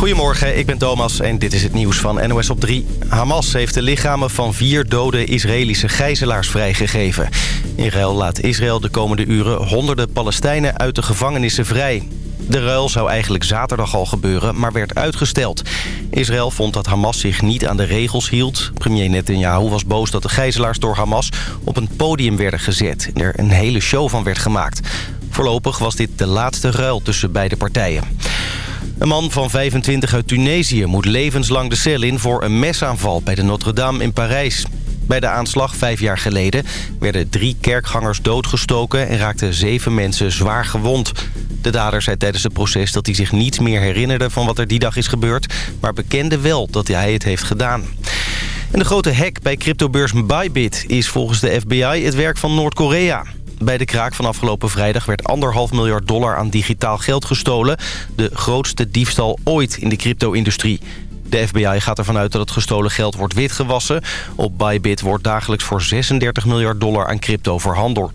Goedemorgen, ik ben Thomas en dit is het nieuws van NOS op 3. Hamas heeft de lichamen van vier dode Israëlische gijzelaars vrijgegeven. In ruil laat Israël de komende uren honderden Palestijnen uit de gevangenissen vrij. De ruil zou eigenlijk zaterdag al gebeuren, maar werd uitgesteld. Israël vond dat Hamas zich niet aan de regels hield. Premier Netanyahu was boos dat de gijzelaars door Hamas op een podium werden gezet... en er een hele show van werd gemaakt. Voorlopig was dit de laatste ruil tussen beide partijen. Een man van 25 uit Tunesië moet levenslang de cel in voor een mesaanval bij de Notre-Dame in Parijs. Bij de aanslag vijf jaar geleden werden drie kerkgangers doodgestoken... en raakten zeven mensen zwaar gewond. De dader zei tijdens het proces dat hij zich niets meer herinnerde... van wat er die dag is gebeurd, maar bekende wel dat hij het heeft gedaan. En de grote hack bij cryptobeurs Bybit is volgens de FBI het werk van Noord-Korea. Bij de kraak van afgelopen vrijdag werd anderhalf miljard dollar aan digitaal geld gestolen. De grootste diefstal ooit in de crypto-industrie. De FBI gaat ervan uit dat het gestolen geld wordt witgewassen. Op Bybit wordt dagelijks voor 36 miljard dollar aan crypto verhandeld.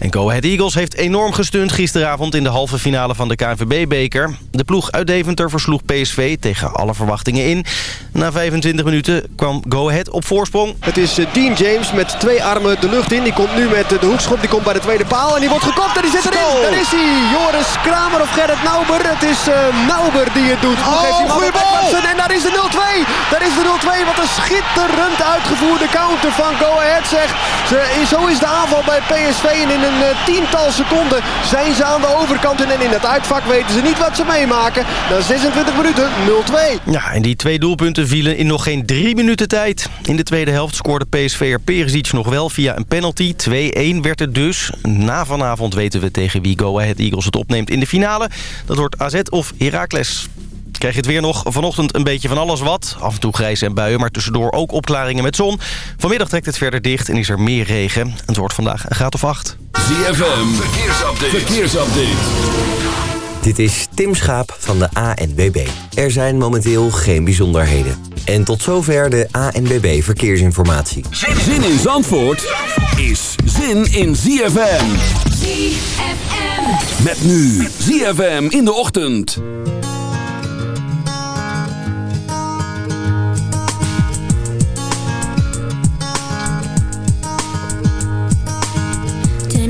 En Go Ahead Eagles heeft enorm gestund gisteravond in de halve finale van de KNVB-beker. De ploeg uit Deventer versloeg PSV tegen alle verwachtingen in. Na 25 minuten kwam Go Ahead op voorsprong. Het is eh, Dean James met twee armen de lucht in. Die komt nu met de hoekschop, die komt bij de tweede paal en die wordt gekopt en die zit erin. Daar is hij, Joris Kramer of Gerrit Nauber. Het is uh, Nauber die het doet. Oh, goede bal! En daar is de 0-2. Daar is de 0-2. Wat een schitterend uitgevoerde counter van Go Ahead zegt. Ze, zo is de aanval bij PSV en in een uh, tiental seconden zijn ze aan de overkant. En in het uitvak weten ze niet wat ze meemaken. Na 26 minuten 0-2. Ja, en die twee doelpunten vielen in nog geen drie minuten tijd. In de tweede helft scoorde PSV'er Perisic nog wel via een penalty. 2-1 werd het dus. Na vanavond weten we tegen wie Go Ahead Eagles het opneemt in de finale. Dat wordt AZ of Heracles. Krijg je het weer nog. Vanochtend een beetje van alles wat. Af en toe grijs en buien, maar tussendoor ook opklaringen met zon. Vanmiddag trekt het verder dicht en is er meer regen. Het wordt vandaag een graad of acht. ZFM, verkeersupdate. verkeersupdate. Dit is Tim Schaap van de ANWB. Er zijn momenteel geen bijzonderheden. En tot zover de ANWB Verkeersinformatie. Zin in Zandvoort is zin in ZFM. ZFM. Met nu ZFM in de ochtend.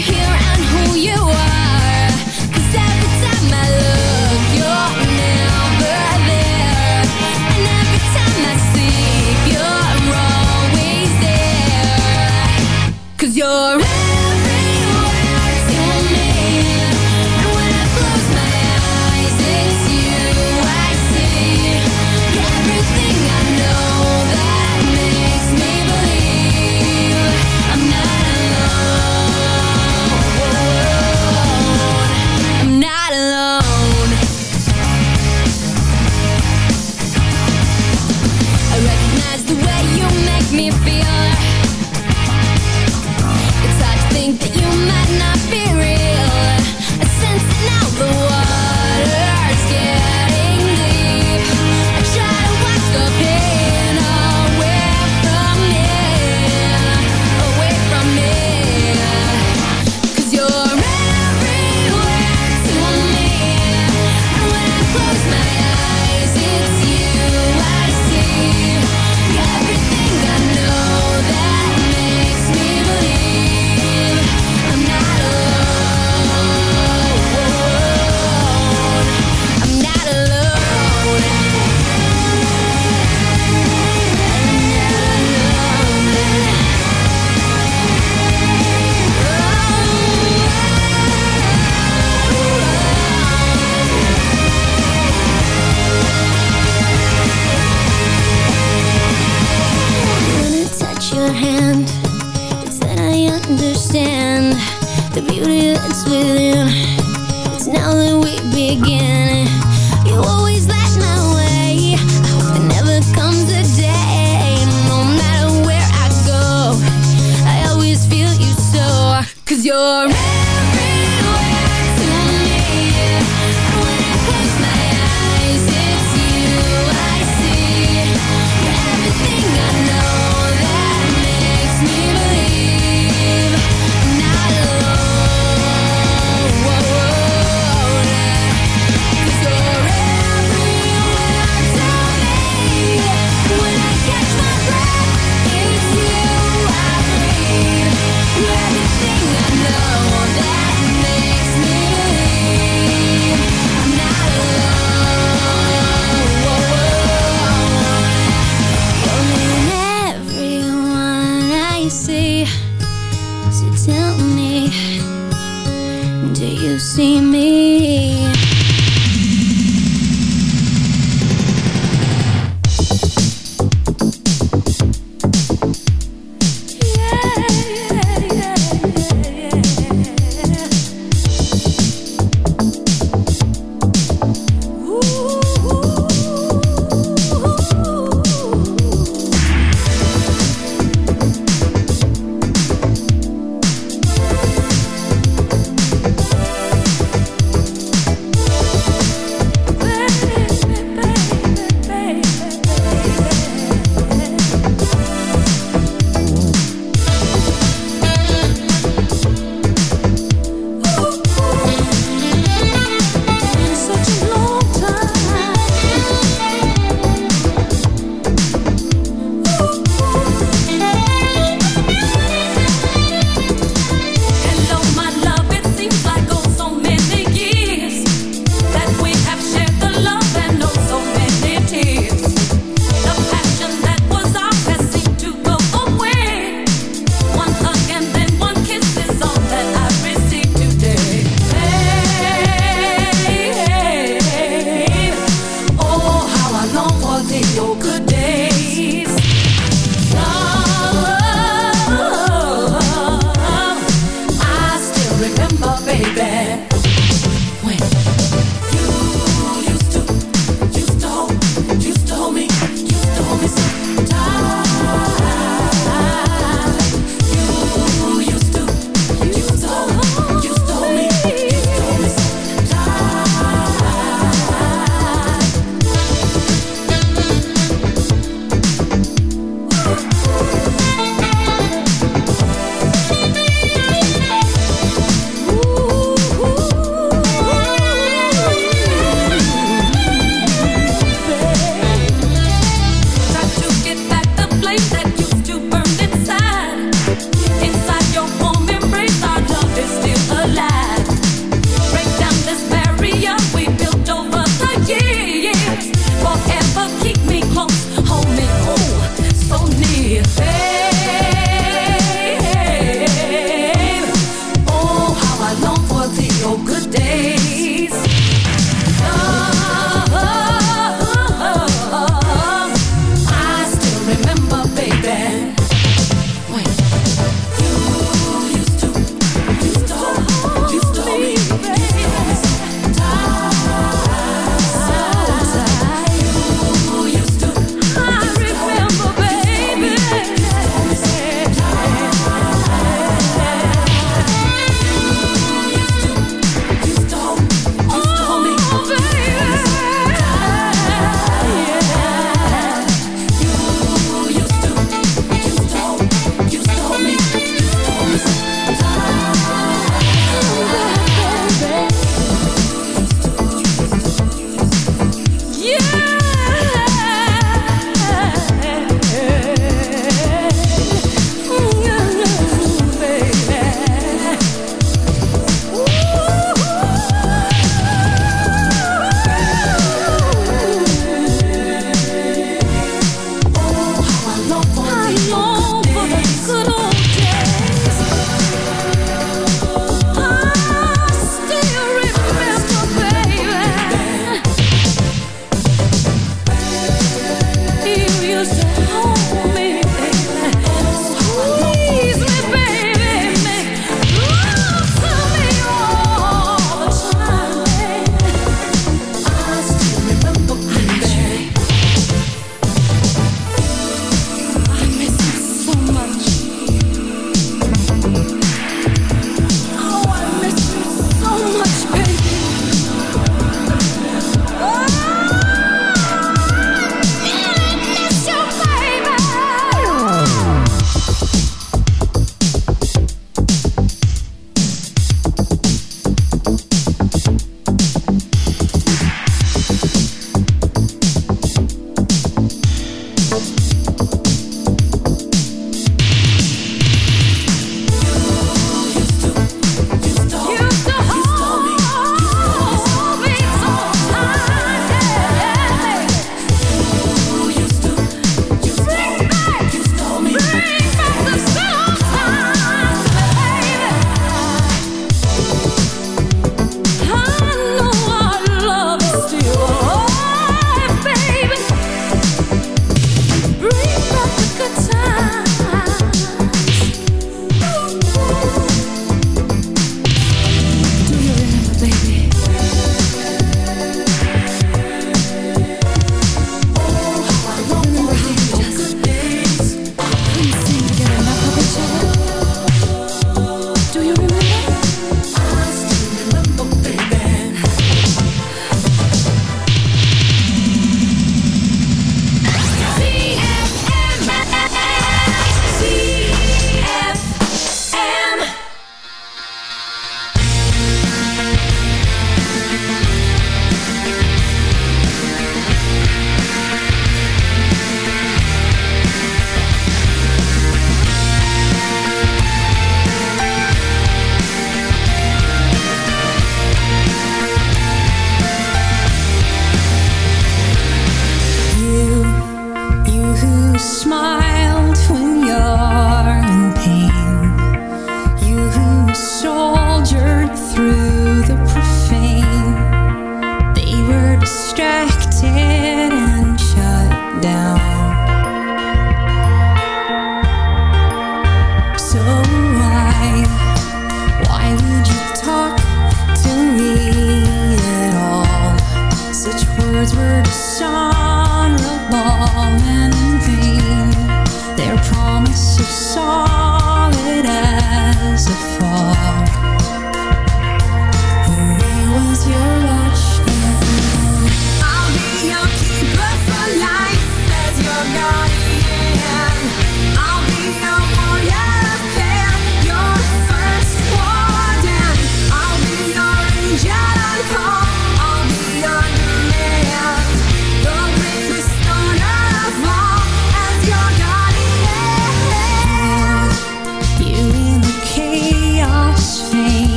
Here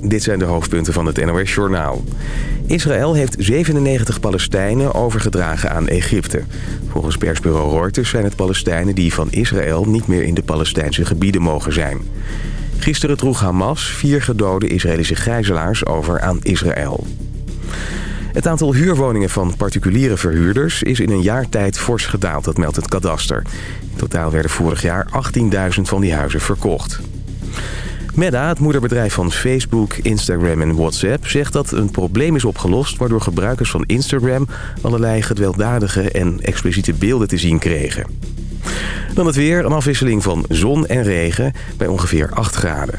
Dit zijn de hoofdpunten van het NOS-journaal. Israël heeft 97 Palestijnen overgedragen aan Egypte. Volgens persbureau Reuters zijn het Palestijnen die van Israël niet meer in de Palestijnse gebieden mogen zijn. Gisteren droeg Hamas vier gedode Israëlische gijzelaars over aan Israël. Het aantal huurwoningen van particuliere verhuurders is in een jaar tijd fors gedaald, dat meldt het kadaster. In totaal werden vorig jaar 18.000 van die huizen verkocht. Meta, het moederbedrijf van Facebook, Instagram en WhatsApp... zegt dat een probleem is opgelost waardoor gebruikers van Instagram... allerlei gewelddadige en expliciete beelden te zien kregen. Dan het weer, een afwisseling van zon en regen bij ongeveer 8 graden.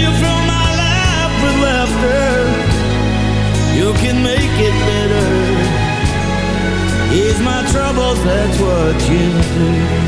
you fill my life with laughter. You can make it better. Ease my troubles, that's what you do.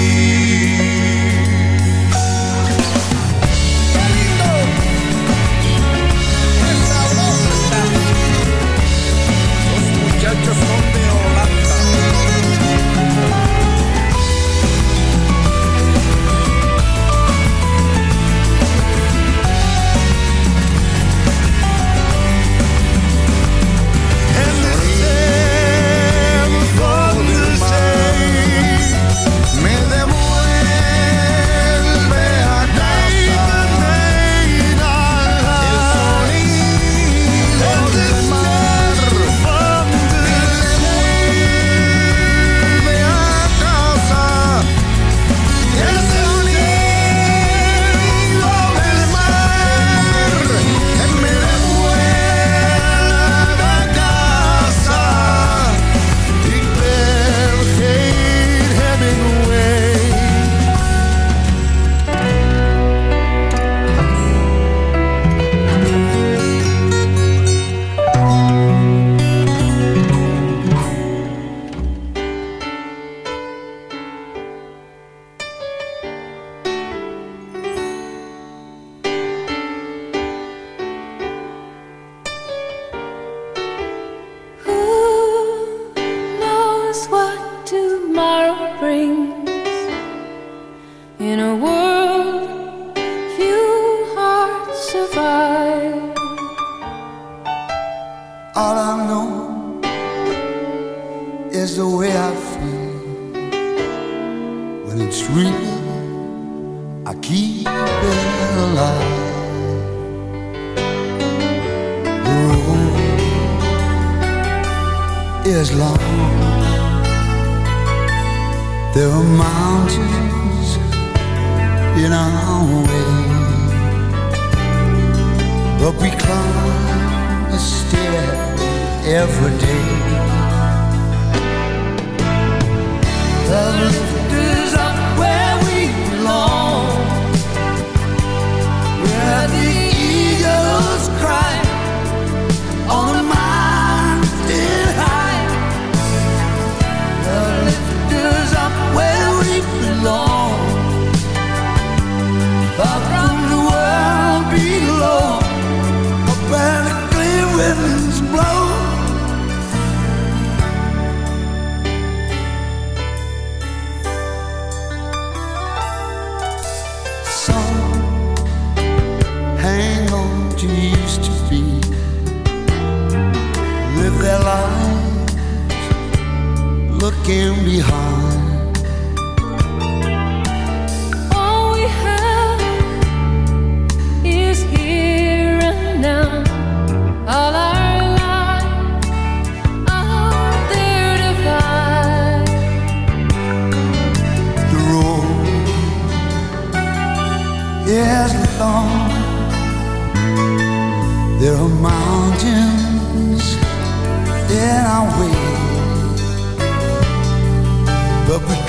is long. There are mountains in our way But we climb a stair every day. The lift is up where we belong. Where the eagles cry on can be hard.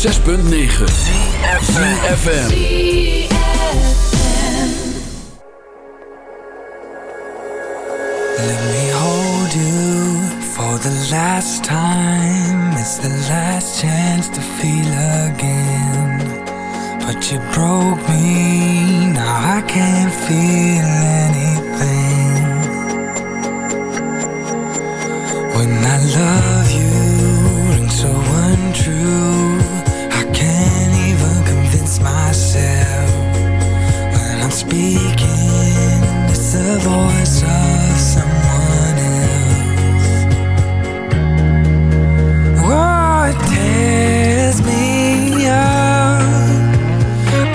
106.9 ZFM Let me hold you for the last time. It's the last chance to feel again. But you broke me, now I can't feel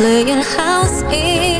playing house in